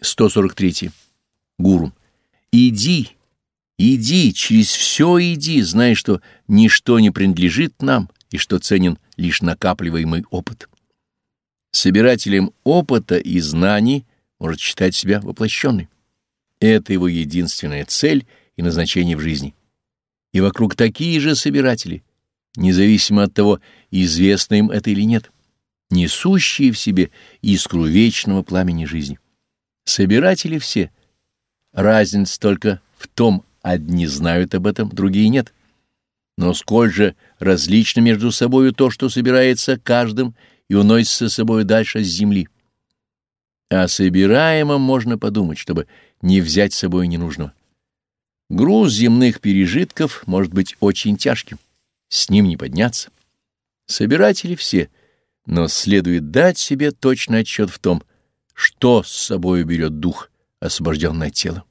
143. Гуру. Иди, иди, через все иди, зная, что ничто не принадлежит нам и что ценен лишь накапливаемый опыт. Собирателем опыта и знаний может считать себя воплощенный. Это его единственная цель и назначение в жизни. И вокруг такие же собиратели, независимо от того, известно им это или нет, несущие в себе искру вечного пламени жизни. Собиратели все. Разница только в том, одни знают об этом, другие нет. Но сколь же различно между собою то, что собирается каждым и уносится с собой дальше с земли. О собираемом можно подумать, чтобы не взять с собой ненужного. Груз земных пережитков может быть очень тяжким, с ним не подняться. Собиратели все, но следует дать себе точный отчет в том, что с собой берет дух, освобожденное тело.